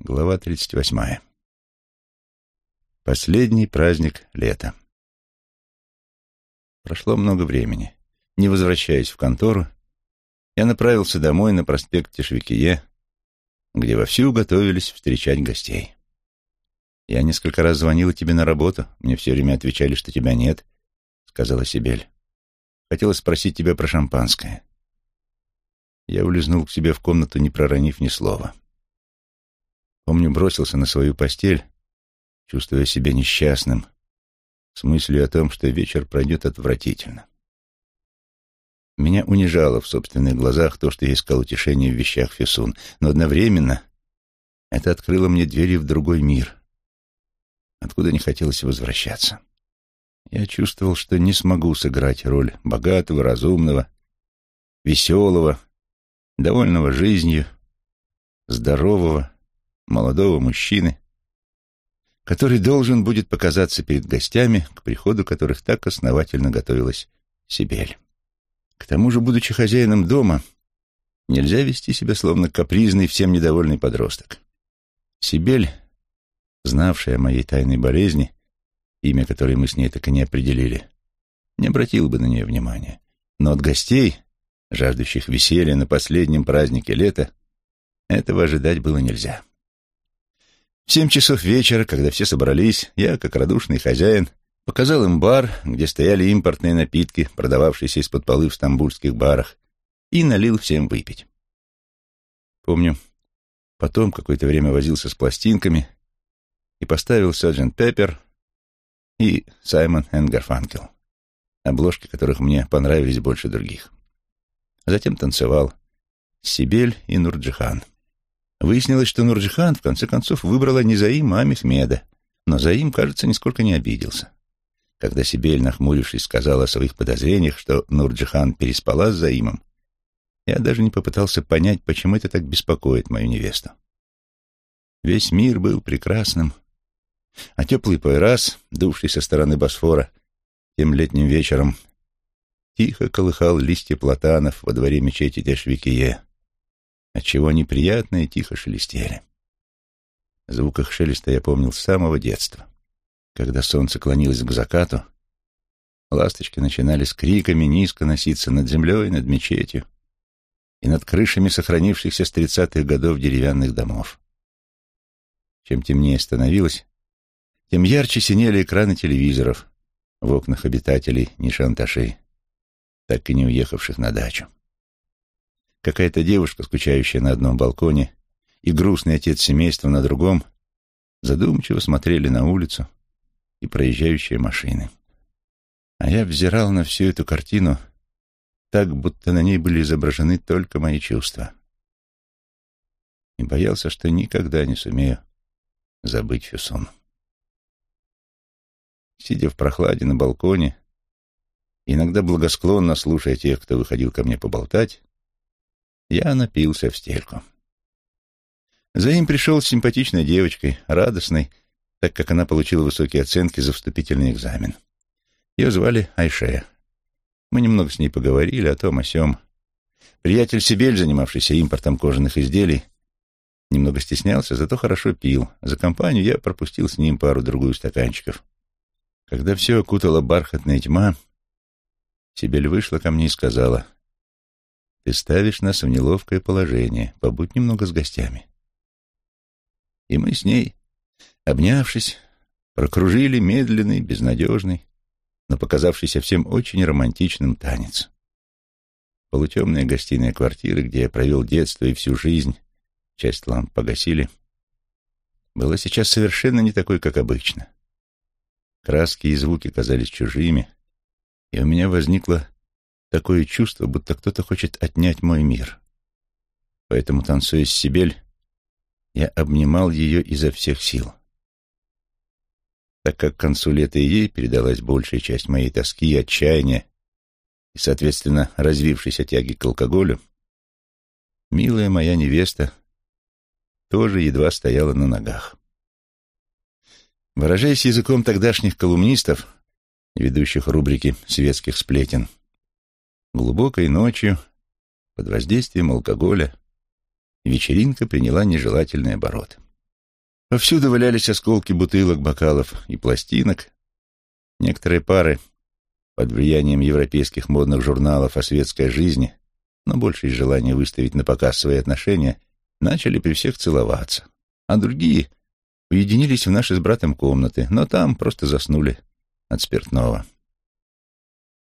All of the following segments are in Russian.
Глава 38. Последний праздник лета. Прошло много времени. Не возвращаясь в контору, я направился домой на проспект Тишвикие, где вовсю готовились встречать гостей. «Я несколько раз звонила тебе на работу. Мне все время отвечали, что тебя нет», — сказала Сибель. «Хотела спросить тебя про шампанское». Я улизнул к себе в комнату, не проронив ни слова. Помню, бросился на свою постель, чувствуя себя несчастным, с мыслью о том, что вечер пройдет отвратительно. Меня унижало в собственных глазах то, что я искал утешение в вещах Фесун, но одновременно это открыло мне двери в другой мир, откуда не хотелось возвращаться. Я чувствовал, что не смогу сыграть роль богатого, разумного, веселого, довольного жизнью, здорового, молодого мужчины, который должен будет показаться перед гостями, к приходу которых так основательно готовилась Сибель. К тому же, будучи хозяином дома, нельзя вести себя словно капризный, всем недовольный подросток. Сибель, знавшая о моей тайной болезни, имя которой мы с ней так и не определили, не обратила бы на нее внимания. Но от гостей, жаждущих веселья на последнем празднике лета, этого ожидать было нельзя. В семь часов вечера, когда все собрались, я, как радушный хозяин, показал им бар, где стояли импортные напитки, продававшиеся из-под полы в стамбульских барах, и налил всем выпить. Помню, потом какое-то время возился с пластинками и поставил Саджент Пеппер и Саймон энд Гарфанкел, обложки которых мне понравились больше других. А затем танцевал Сибель и Нурджихан. Выяснилось, что Нурджихан в конце концов выбрала не Заим, а Мехмеда, но Заим, кажется, нисколько не обиделся. Когда Сибель, нахмурившись, сказала о своих подозрениях, что Нурджихан переспала с Заимом, я даже не попытался понять, почему это так беспокоит мою невесту. Весь мир был прекрасным, а теплый Пайрас, дувший со стороны Босфора, тем летним вечером тихо колыхал листья платанов во дворе мечети Тешвикие, отчего они и тихо шелестели. Звук их шелеста я помнил с самого детства. Когда солнце клонилось к закату, ласточки начинали с криками низко носиться над землей, над мечетью и над крышами сохранившихся с тридцатых годов деревянных домов. Чем темнее становилось, тем ярче синели экраны телевизоров в окнах обитателей Нишанташи, так и не уехавших на дачу. Какая-то девушка, скучающая на одном балконе, и грустный отец семейства на другом, задумчиво смотрели на улицу и проезжающие машины. А я взирал на всю эту картину так, будто на ней были изображены только мои чувства. И боялся, что никогда не сумею забыть Фюсон. Сидя в прохладе на балконе, иногда благосклонно слушая тех, кто выходил ко мне поболтать, я напился в стельку. За ним пришел с симпатичной девочкой, радостной, так как она получила высокие оценки за вступительный экзамен. Ее звали Айше. Мы немного с ней поговорили о том, о сём. Приятель Сибель, занимавшийся импортом кожаных изделий, немного стеснялся, зато хорошо пил. За компанию я пропустил с ним пару-другую стаканчиков. Когда все окутала бархатная тьма, Сибель вышла ко мне и сказала — ты ставишь нас в неловкое положение. Побудь немного с гостями. И мы с ней, обнявшись, прокружили медленный, безнадежный, но показавшийся всем очень романтичным танец. Полутемная гостиная квартиры, где я провел детство и всю жизнь, часть ламп погасили, была сейчас совершенно не такой, как обычно. Краски и звуки казались чужими, и у меня возникла такое чувство, будто кто-то хочет отнять мой мир. Поэтому, танцуя с Сибель, я обнимал ее изо всех сил. Так как к концу лета ей передалась большая часть моей тоски и отчаяния, и, соответственно, развившейся тяги к алкоголю, милая моя невеста тоже едва стояла на ногах. Выражаясь языком тогдашних колумнистов, ведущих рубрики «Светских сплетен», Глубокой ночью, под воздействием алкоголя, вечеринка приняла нежелательный оборот. Повсюду валялись осколки бутылок, бокалов и пластинок. Некоторые пары под влиянием европейских модных журналов о светской жизни, но больше из желания выставить на показ свои отношения, начали при всех целоваться, а другие уединились в наши с братом комнаты, но там просто заснули от спиртного.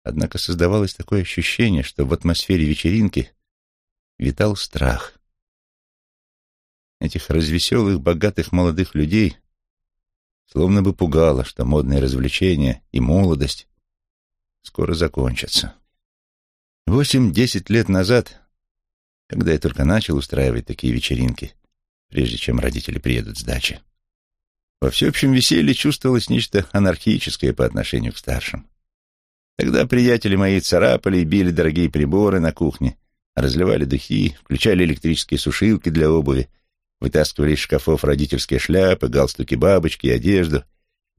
Однако создавалось такое ощущение, что в атмосфере вечеринки витал страх. Этих развеселых, богатых молодых людей словно бы пугало, что модные развлечения и молодость скоро закончатся. Восемь-десять лет назад, когда я только начал устраивать такие вечеринки, прежде чем родители приедут с дачи, во всеобщем веселье чувствовалось нечто анархическое по отношению к старшим. Тогда приятели мои царапали и били дорогие приборы на кухне, разливали духи, включали электрические сушилки для обуви, вытаскивали из шкафов родительские шляпы, галстуки бабочки, одежду.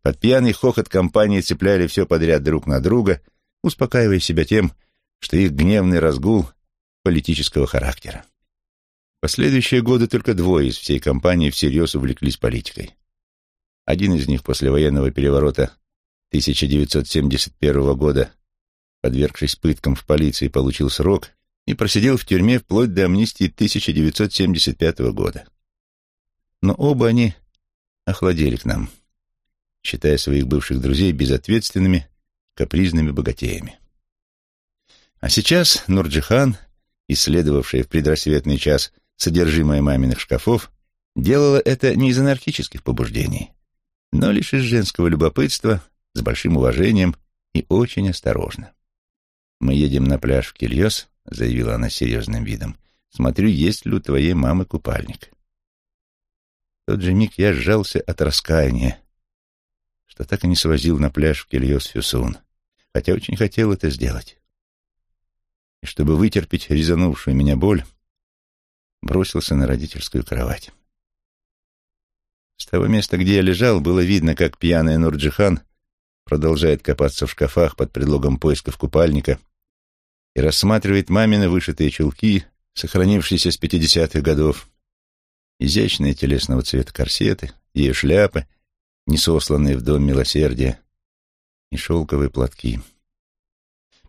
Под пьяный хохот компании цепляли все подряд друг на друга, успокаивая себя тем, что их гневный разгул политического характера. Последующие годы только двое из всей компании всерьез увлеклись политикой. Один из них после военного переворота 1971 года, подвергшись пыткам в полиции, получил срок и просидел в тюрьме вплоть до амнистии 1975 года. Но оба они охладели к нам, считая своих бывших друзей безответственными, капризными богатеями. А сейчас Нурджихан, исследовавшая в предрассветный час содержимое маминых шкафов, делала это не из анархических побуждений, но лишь из женского любопытства, с большим уважением и очень осторожно. «Мы едем на пляж в Кильос», — заявила она серьезным видом. «Смотрю, есть ли у твоей мамы купальник». В тот же миг я сжался от раскаяния, что так и не свозил на пляж в Кильос Фюсун, хотя очень хотел это сделать. И чтобы вытерпеть резанувшую меня боль, бросился на родительскую кровать. С того места, где я лежал, было видно, как пьяная Нурджихан продолжает копаться в шкафах под предлогом поисков купальника и рассматривает мамины вышитые чулки, сохранившиеся с пятидесятых годов, изящные телесного цвета корсеты, ее шляпы, несосланные в дом милосердия, и шелковые платки.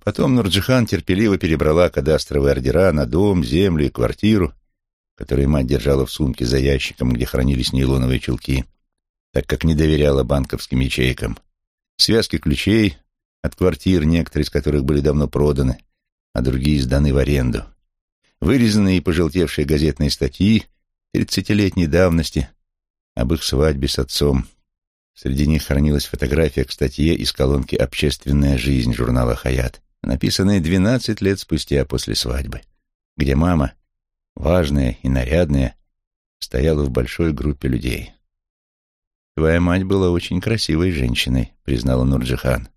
Потом Нурджихан терпеливо перебрала кадастровые ордера на дом, землю и квартиру, которые мать держала в сумке за ящиком, где хранились нейлоновые чулки, так как не доверяла банковским ячейкам, связки ключей от квартир, некоторые из которых были давно проданы, а другие сданы в аренду, вырезанные и пожелтевшие газетные статьи тридцатилетней давности об их свадьбе с отцом. Среди них хранилась фотография к статье из колонки «Общественная жизнь» журнала «Хаят», написанная двенадцать лет спустя после свадьбы, где мама, важная и нарядная, стояла в большой группе людей. «Твоя мать была очень красивой женщиной», — признала Нурджихан.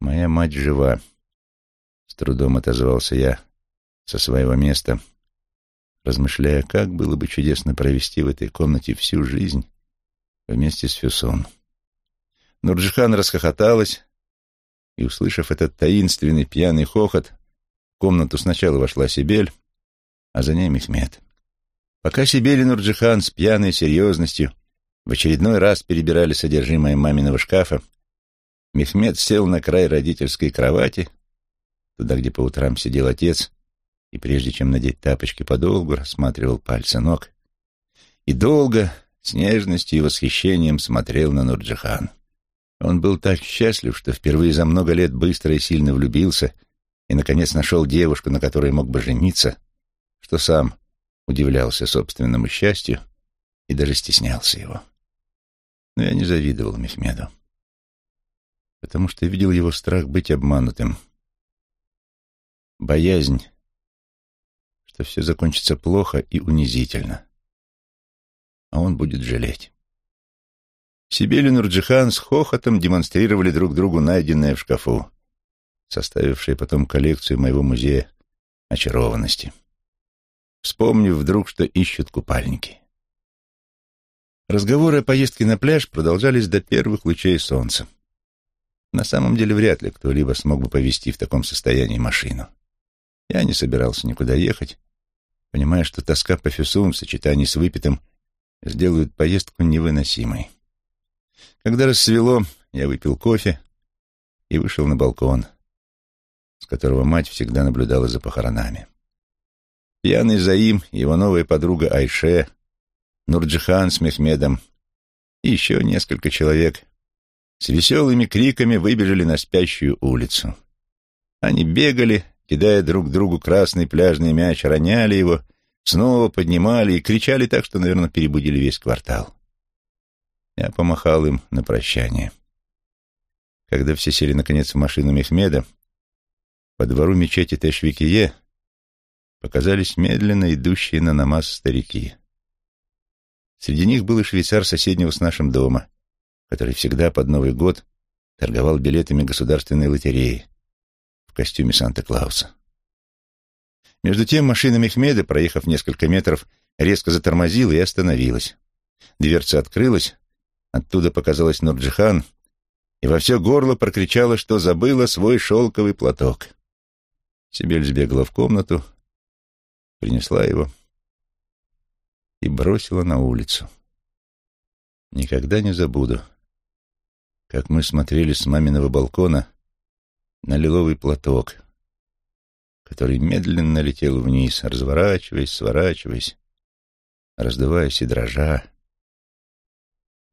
«Моя мать жива», — с трудом отозвался я со своего места, размышляя, как было бы чудесно провести в этой комнате всю жизнь вместе с Фюсон. Нурджихан расхохоталась, и, услышав этот таинственный пьяный хохот, в комнату сначала вошла Сибель, а за ней Мехмед. Пока Сибель и Нурджихан с пьяной серьезностью в очередной раз перебирали содержимое маминого шкафа, Мехмед сел на край родительской кровати, туда, где по утрам сидел отец, и прежде чем надеть тапочки, подолгу рассматривал пальцы ног и долго, с нежностью и восхищением смотрел на Нурджихан. Он был так счастлив, что впервые за много лет быстро и сильно влюбился и, наконец, нашел девушку, на которой мог бы жениться, что сам удивлялся собственному счастью и даже стеснялся его. Но я не завидовал Мехмеду, потому что видел его страх быть обманутым, боязнь, что все закончится плохо и унизительно, а он будет жалеть. Сибель и Нурджихан с хохотом демонстрировали друг другу найденное в шкафу, составившее потом коллекцию моего музея очарованности. Вспомнив вдруг, что ищут купальники. Разговоры о поездке на пляж продолжались до первых лучей солнца. На самом деле вряд ли кто-либо смог бы повезти в таком состоянии машину. Я не собирался никуда ехать, понимая, что тоска по Фюсум в сочетании с выпитым сделают поездку невыносимой. Когда рассвело, я выпил кофе и вышел на балкон, с которого мать всегда наблюдала за похоронами. Пьяный Заим, его новая подруга Айше, Нурджихан с Мехмедом и еще несколько человек с веселыми криками выбежали на спящую улицу. Они бегали, кидая друг другу красный пляжный мяч, роняли его, снова поднимали и кричали так, что, наверное, перебудили весь квартал. Я помахал им на прощание. Когда все сели, наконец, в машину Мехмеда, по двору мечети Тешвикие показались медленно идущие на намаз старики. Среди них был и швейцар соседнего с нашим дома, который всегда под Новый год торговал билетами государственной лотереи в костюме Санта-Клауса. Между тем машина Мехмеда, проехав несколько метров, резко затормозила и остановилась. Дверца открылась, оттуда показалась Нурджихан и во все горло прокричала, что забыла свой шелковый платок. Сибель сбегала в комнату, принесла его и бросила на улицу. Никогда не забуду, как мы смотрели с маминого балкона на лиловый платок, который медленно летел вниз, разворачиваясь, сворачиваясь, раздуваясь и дрожа,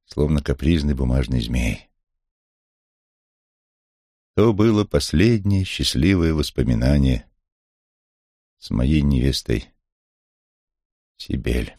словно капризный бумажный змей. То было последнее счастливое воспоминание с моей невестой Сибель.